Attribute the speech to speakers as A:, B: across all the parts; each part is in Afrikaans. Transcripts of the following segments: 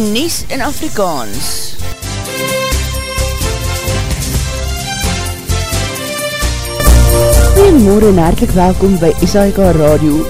A: Nies in Afrikaans. Goeiemorgen en hartelijk welkom by SAIK Radio.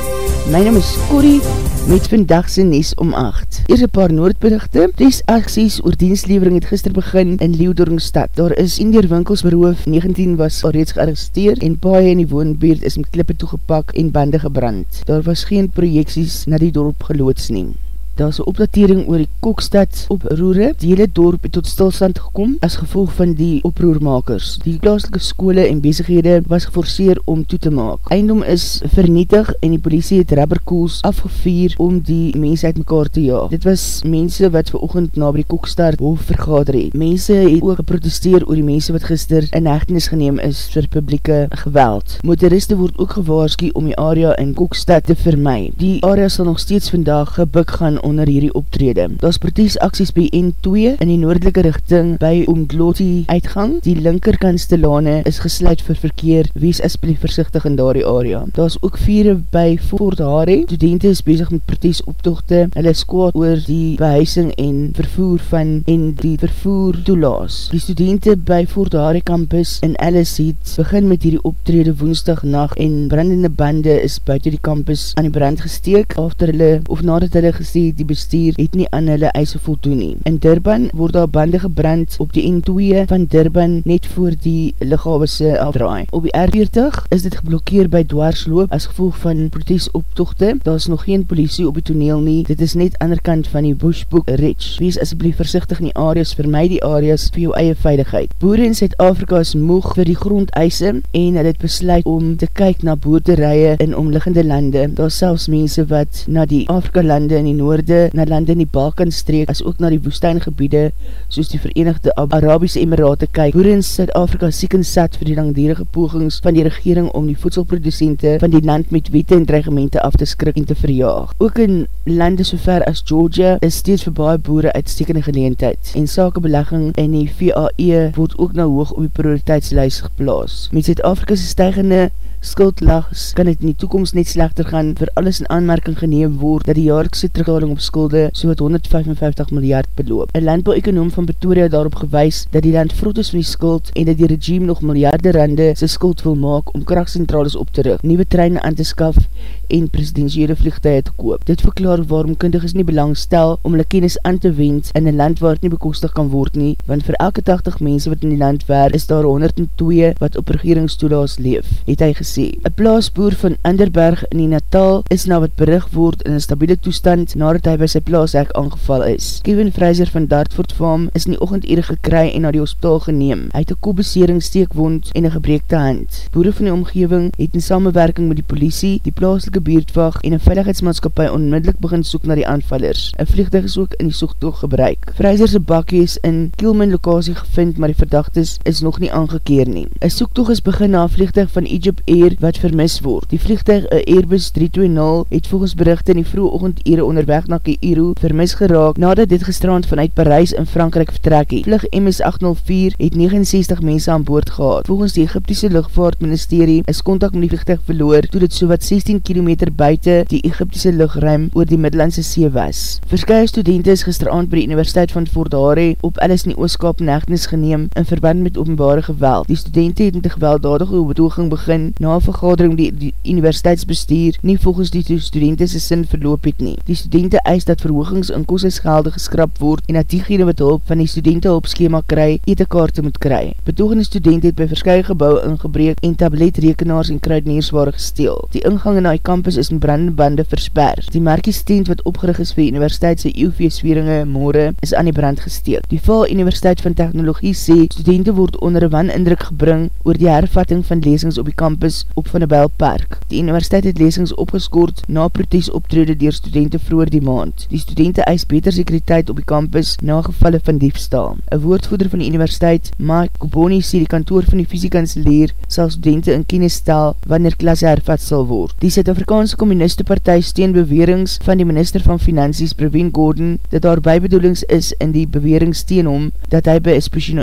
A: My naam is Corrie met vandagse Nies om 8. Eers een paar noordberichte. Ties acties oor dienslevering het gister begin in Leeuwdorngstad. Daar is in die winkels beroof, 19 was al reeds gearresteer en paie in die woonbeerd is met klippe toegepak en bande gebrand. Daar was geen projekties na die dorp geloods neem daar is een opdatering oor die Kokstad oproere. Die hele dorp het tot stilstand gekom as gevolg van die oproermakers. Die plaaslike skole en bezighede was geforceer om toe te maak. Eindom is vernietig en die politie het rubberkoels afgevier om die mense uit mekaar te jaag. Dit was mense wat vir oogend na die Kokstad hoofd vergader het. Mense het ook geprotesteer oor die mense wat gister in hechtenis geneem is vir publieke geweld. Motoriste word ook gewaarski om die area in Kokstad te vermy. Die area sal nog steeds vandag gebuk gaan om onder hierdie optrede. Daar is protesacties by N2 in die noordelike richting by Omdloti uitgang. Die linkerkanstelane is gesluit vir verkeer. Wees asblief versichtig in daardie area. Daar is ook vier by Fort Hare. Studenten is bezig met protesoptochte. Hulle is kwaad oor die behuising en vervoer van en die vervoer toelaas. Die studenten by Fort Hare campus in Alice het begin met hierdie optrede woensdag nacht en brandende bande is buiten die campus aan die brand gesteek after hulle of nadat hulle gesê die bestuur het nie aan hulle eise voldoen nie. In Durban word daar bande gebrand op die N2 van Durban net voor die lichaamse afdraai. Op die R40 is dit geblokkeer by dwarsloop as gevolg van protesoptochte. Daar is nog geen politie op die toneel nie. Dit is net ander kant van die Bushbook Ridge. Wees asblief versichtig in die areas, vir my die areas vir jou eie veiligheid. Boere in Zuid-Afrika is moeg vir die grondeise en hulle het besluit om te kyk na boerderije in omliggende lande. Daar is selfs mense wat na die Afrika lande in die noorde lande, na lande in die Balkanstreek, as ook na die woestijngebiede, soos die Verenigde Arabiese Emirate kyk. Boer in Zuid-Afrika siek en sat vir die langdierige pogings van die regering om die voedselproducente van die land met wette en dreigemente af te skrik en te verjaag. Ook in lande so ver as Georgia is steeds vir baie boere uitstekende geleentheid en sakebelegging in die VAE word ook nou hoog op die prioriteitslijst geplaas. Met Zuid-Afrika's stijgende skuldlags kan het in die toekomst net slechter gaan vir alles in aanmerking geneem word dat die jaarlikse terughaling op skulde so wat 155 miljard beloop. Een landbouw-ekonoom van Pretoria daarop gewys dat die land vroeg is van die skuld en dat die regime nog miljarde rande sy skuld wil maak om krachtcentrales op te rug, nieuwe treine aan te skaf en presidentiële vliegtuig te koop. Dit verklaar waarom kundig is nie belangstel om hulle kennis aan te wend in een land waar het nie bekostig kan word nie, want vir elke 80 mense wat in die land waar is daar 102 wat op regeringstoelaas leef, het hy gesê. Een plaasboer van Anderberg in die Natal is na wat berig word in een stabiele toestand nadat hy by sy plaashek aangeval is. Kevin Fraser van Dartford Farm is in die ochend eerder gekry en na die hospitaal geneem. Hy het een koopbesering steekwond en een gebreekte hand. Boere van die omgeving het in samenwerking met die politie, die plaaslike buurtwag en een veiligheidsmaatskapie onmiddellik begin soek na die aanvallers. Een vliegtuig is ook in die soektoog gebruik. Vryserse bakkie is in Kielman lokasie gevind, maar die verdachtes is nog nie aangekeer nie. Een soektoog is begin na vliegtuig van Egypt Air wat vermis word. Die vliegtuig, een Airbus 320, het volgens berichte in die vroege ochend ere onderweg na Keiru vermis geraak nadat dit gestrand vanuit Parijs in Frankrijk vertrek het. Vlug MS-804 het 69 mense aan boord gehad. Volgens die Egyptiese luchtvaartministerie is contact met die vliegtuig verloor toe dit so wat 16 km buiten die Egyptiese luchtruim oor die Middellandse See was. Verskye studenten is gisteravond by die Universiteit van Fort Hare op alles in die ooskap nechtnis geneem in verband met openbare geweld. Die studenten het met die gewelddadige betoging begin na een vergadering die, die universiteitsbestuur nie volgens die studenten sy sin verloop het nie. Die studenten eis dat verhoogings in kostesgelde geskrap word en dat diegene wat hulp van die studenten hulp schema kry, etekaarte moet kry. Betogende studenten het by verskye gebouw ingebreek en tabletrekenaars en kruidneersware gesteel. Die ingang in die campus is in brandbande versper. Die markiestent wat opgerig is vir universiteitse UV-sweringe morgen is aan die brand gesteek. Die Val Universiteit van Technologie sê, studenten word onder een wanindruk gebring oor die hervatting van lesings op die campus op Van der Bijl Park. Die universiteit het lesings opgeskoord na protes optrede dier studenten vroeger die maand. Die studenten eis beter sekuriteit op die campus na gevalle van diefstal. Een woordvoeder van die universiteit, Mike Koboni, sê die kantoor van die fysiekanseleer sal studenten in kennis stel wanneer klasse hervat sal word. Die Zuid-Afrika Afrikaanse Communiste Partij steen bewerings van die minister van Finansies, Praveen Gordon, dat daar bijbedoelings is in die bewerings steen om, dat hy by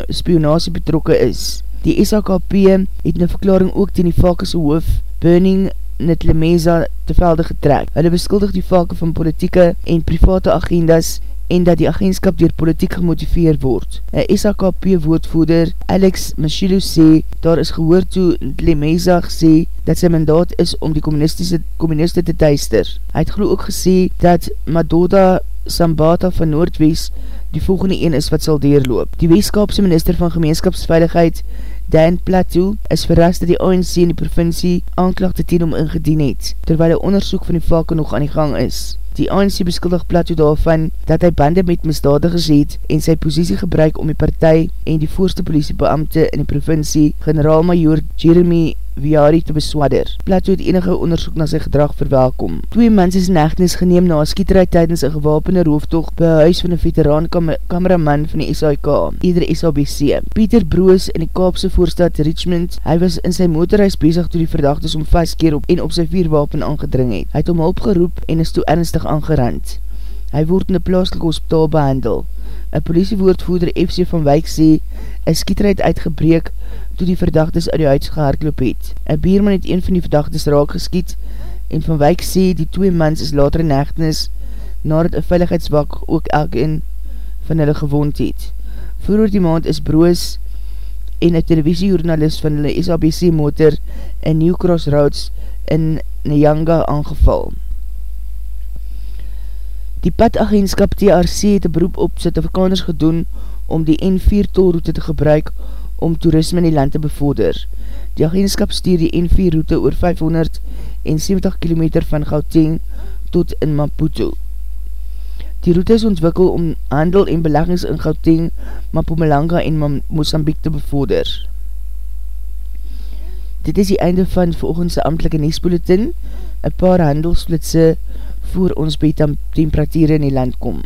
A: spionasie betrokke is. Die SAKP het in verklaring ook ten die valkese hoof, Burning Nitlemeza te velde getrek. Hulle beskuldig die valke van politieke en private agendas en dat die agentskap dier politiek gemotiveer word. Een SAKP woordvoeder Alex Machilo sê, daar is gehoor toe Lemezag sê dat sy mandaat is om die communiste te teister. Hy het geloof ook gesê dat Madoda Sambata van Noordwest die volgende een is wat sal deurloop. Die Weeskapse minister van gemeenskapsveiligheid Dan Plateau is verrast dat die ANC in die provincie aanklagte teen om ingedien het, terwyl die onderzoek van die valke nog aan die gang is. Die ANC beskuldig Plateau daarvan dat hy bande met misdadigers het en sy posiesie gebruik om die partij en die voorste politiebeamte in die provincie, generaal-major Jeremy Viari te beswadder. Plato het enige onderzoek na sy gedrag verwelkom. Twee mens is in echtenis geneem na skieteruit tydens een gewapende rooftocht by huis van een veteraan kam kameraman van die SAIK, ieder SABC. Pieter Broos in die Kaapse voorstad Richmond, hy was in sy motorhuis bezig toe die verdachtes om vastkeer op en op sy vierwapen aangedring het. Hy het om hulp geroep en is toe ernstig aangerand. Hy word in die plaaslike hospitaal behandel. Een politiewoordvoerder FC van Wyk sê, een skieteruit uitgebreek toe die verdachtes uit die huis gehaardloop het. Een bierman het een van die verdachtes raak geskiet en Van Wyk sê die twee mans is later in hechtenis nadat een veiligheidswak ook elkeen van hulle gewond het. Vroeger die maand is Broos en een televisiejournalist van hulle SABC motor in New Cross Roads in Nyanga aangeval. Die padagentskap TRC het een beroep op Zuid-Afrikaners gedoen om die N4 tolroute te gebruik om toerisme in die land te bevorder. Die agentskap stuur die N4 route oor 570 km van Gauteng tot in Maputo. Die route is ontwikkel om handel en beleggings in Gauteng, Mapumalanga en Mozambique te bevorder. Dit is die einde van volgendse amtelike neesbulletin, een paar handelsplitse voor ons by temperatuur in die land kom.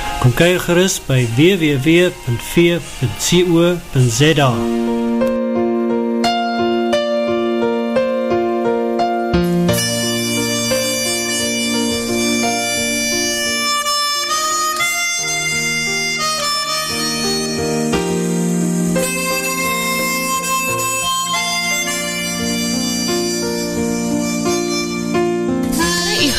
B: Kom kyk gerust by www.v.co.za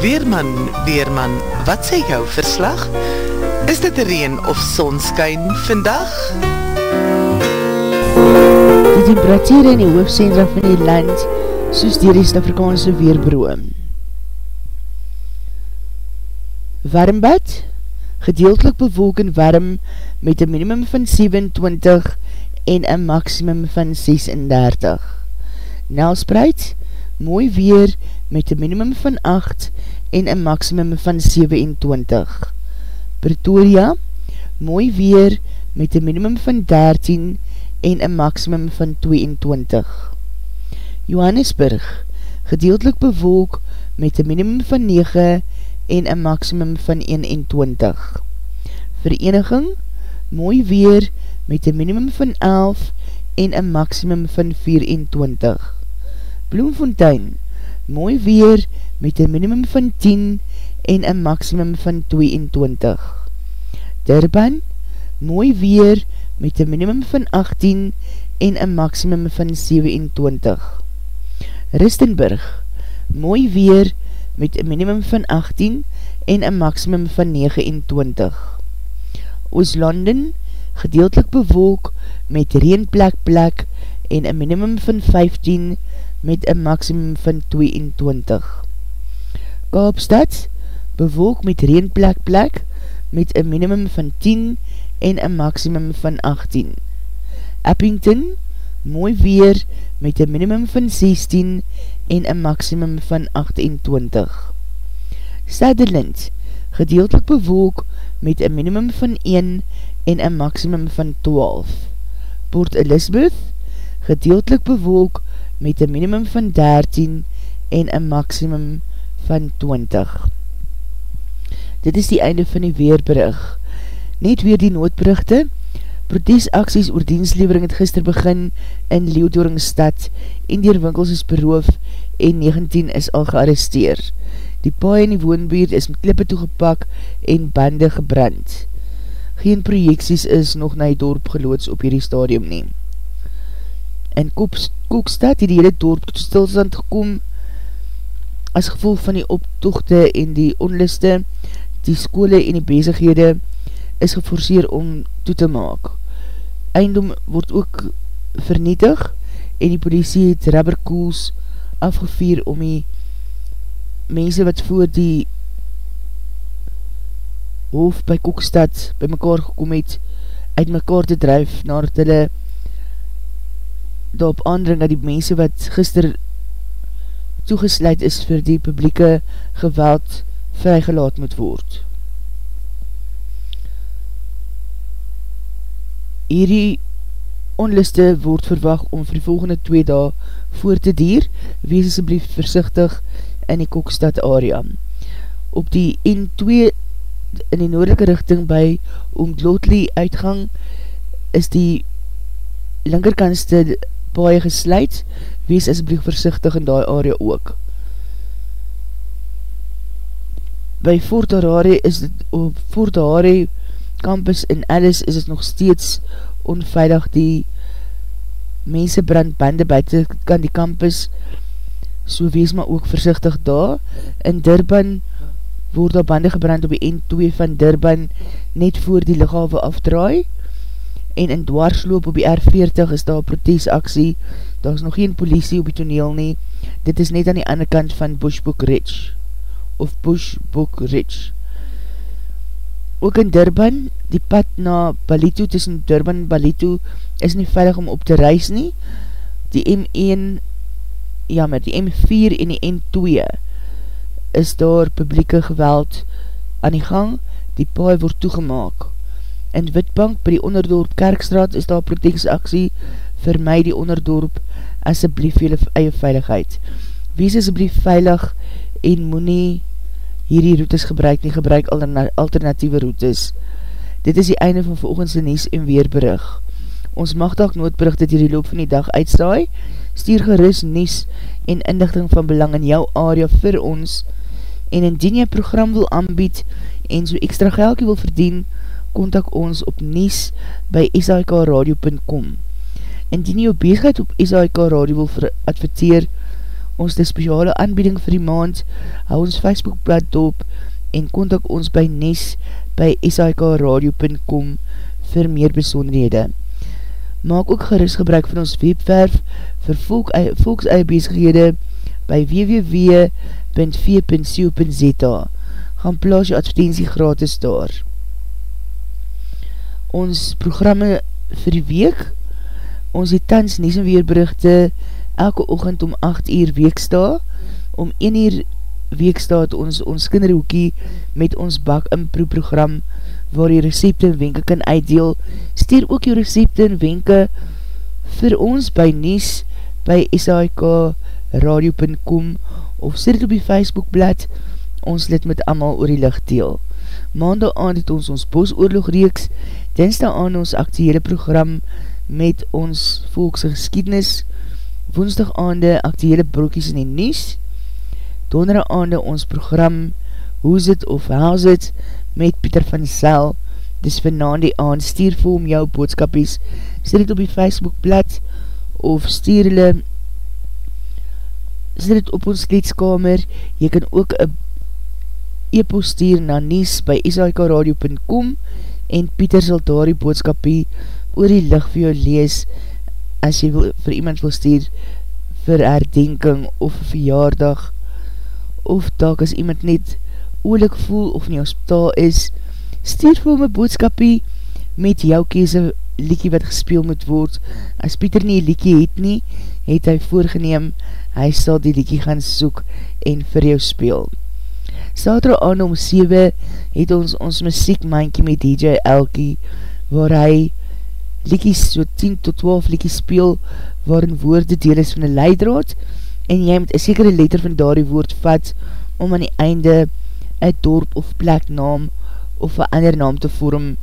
C: Weerman, Weerman, wat sê jou verslag? Is dit reen of sonskyn vandag?
A: Die temperatuur in die hoofdcentra van die land soos dier die Stafrikaanse weerbroom. Warmbad, gedeeltelik bewolk en warm met een minimum van 27 en een maximum van 36. Nelspreid, mooi weer met een minimum van 8 en een maximum van 27. Pretoria, mooi weer met een minimum van 13 en een maximum van 22. Johannesburg, gedeeltelik bewolk met een minimum van 9 en een maximum van 21. Vereniging, mooi weer met een minimum van 11 en een maximum van 24. Bloemfontein, mooi weer met een minimum van 10 en een maximum van 22. Durban, mooi weer met een minimum van 18 en een maximum van 27. Ristenburg, mooi weer met een minimum van 18 en een maximum van 29. Ooslanden, gedeeltelik bewolk met reenplek plek en een minimum van 15 met een maximum van 22. Kaapstad, bewolk met reenplek plek met een minimum van 10 en een maximum van 18. Eppington, mooi weer met een minimum van 16 en een maximum van 28. Sutherland, gedeeltelik bewolk met een minimum van 1 en een maximum van 12. Port Elizabeth, gedeeltelik bewolk met een minimum van 13 en een maximum van 20. Dit is die einde van die weerbrug. Net weer die noodbrugte, Protesacties oor dienslevering het gister begin in Leeuwdoringstad en dier winkels is beroof en 19 is al gearresteer. Die paai in die woonbuurt is met klippe toegepak en bande gebrand. Geen projekties is nog na die dorp geloods op hierdie stadium neem. In Koekstad het die hele dorp tot stilstand gekom as gevolg van die optochte en die onliste, die skole en die bezighede is geforseer om toe te maak eiendom word ook vernietig en die politie het rubberkoels afgevier om die mense wat voor die hoofd by Kokstad by mekaar gekom het uit mekaar te drijf nadat hulle daarop aandring dat die mense wat gister toegesluit is vir die publieke geweld vrygelaat moet word. Hierdie onliste word verwag om vir die volgende twee dae voor te dier, wees asblief versichtig in die Kokstad area. Op die N2 in die noordelike richting by Oomdlotli uitgang is die linkerkantste baie gesluit, wees asblief versichtig in die area ook. By Fort Harare is dit op Fort Harare campus in Alice is het nog steeds onveilig. Die mense brand bande buiten kan die campus so wees maar ook versichtig daar. In Durban word daar bande gebrand op die N2 van Durban net voor die lichawe afdraai. En in dwarsloop op die R40 is daar protesaksie. Daar is nog geen politie op die toneel nie. Dit is net aan die ander kant van Bushbook Ridge of Bushbook Ridge Ook in Durban, die pad na Balito tussen Durban en Balito is nie veilig om op te reis nie. Die M1, jammer, die M4 en die N2 is daar publieke geweld aan die gang, die paai word toegemaak. In Witbank by die onderdorp Kerkstraat is daar protectsaksie vir my die onderdorp asjeblief jylle eie veiligheid. Wees asjeblief veilig en moet nie hierdie routes gebruik nie, gebruik alternatieve routes. Dit is die einde van volgendse Nies en Weerbrug. Ons mag dalk noodbrug dit hierdie loop van die dag uitstaai, stuur geris Nies en indigting van belang in jou area vir ons en indien jy program wil aanbied en so extra geldkie wil verdien, kontak ons op Nies by sikradio.com. Indien jy op bezigheid op SIK Radio wil adverteer, ons die speciale aanbieding vir die maand, hou ons Facebookblad dop en kontak ons by Nes by sikradio.com vir meer besonderhede. Maak ook geris gebruik van ons webwerf vir volk, volks eie bezighede by www.v.co.za Gaan plaas jou advertentie gratis daar. Ons programme vir die week, ons het tans Nes en Weerberichte elke ochend om 8 uur weeksta, om 1 uur weeksta het ons ons kinderhoekie met ons bak in proeprogram waar jy recepte en wenke kan uitdeel. Stuur ook jou recepte en wenke vir ons by Nies by SAIKradio.com of sit op die Facebookblad ons lid met amal oor die licht deel. Maandag aan het ons ons bosoorlog reeks, dinsdag aan ons actiehele program met ons volkse geskiednis, woensdag aande actiehele broekies in die nies, dondere aande ons program Hoe Zit of How Zit met Pieter van Sel, dis vanaan die aand, stuur vir om jou boodskapies, stuur het op die Facebook blad, of stuur hulle sit het op ons kleedskamer, jy kan ook een e-post stuur na nies by ishkradio.com en Pieter sal daar die boodskapie oor die licht vir jou lees as jy wil, vir iemand wil stuur vir herdenking of verjaardag of tak as iemand net oorlik voel of nie hospitaal is, stuur vir my boodskapie met jou kese liekie wat gespeel moet word. As Pieter nie liekie het nie, het hy voorgeneem, hy sal die liekie gaan soek en vir jou speel. Saterdag aan om 7 het ons ons muziekmankie met DJ Elkie, waar hy liekies so 10 tot 12 liekies speel, waarin woorde deel is van een leidraad, en jy moet een sekere letter van daar die woord vat, om aan die einde een dorp of pleknaam of een ander naam te vorm,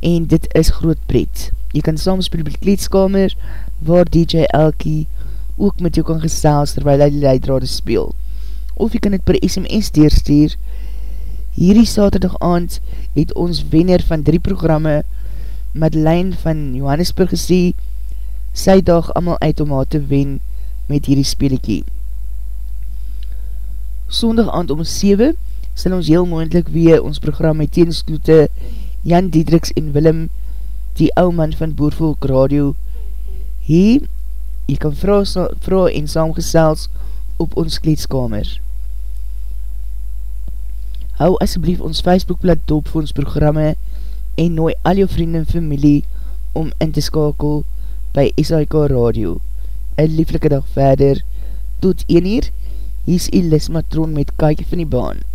A: en dit is groot pret. Jy kan samspeel by die kleedskamer, waar DJ Elkie ook met jou kan gestels, terwijl hy die leidrade speel. Of jy kan het per SMS deurstuur. Hierdie saterdag aand het ons wenner van drie programme, Madeleine van Johannesburg gesê, sy dag amal uit om haar te wen met hierdie speelikie. Sondag aand om 7 sal ons heel moendlik weer ons program met teensloete Jan Diedriks en Willem, die ou man van Boervolk Radio. Hier, jy kan vraag en saamgesels op ons kleedskamer. Hou asjeblief ons Facebookblad dop vir ons programme en nooi al jou vrienden en familie om in te skakel by SIK Radio. Een lieflike dag verder, tot 1 uur, hier is Elis Matron met Kaike van die Baan.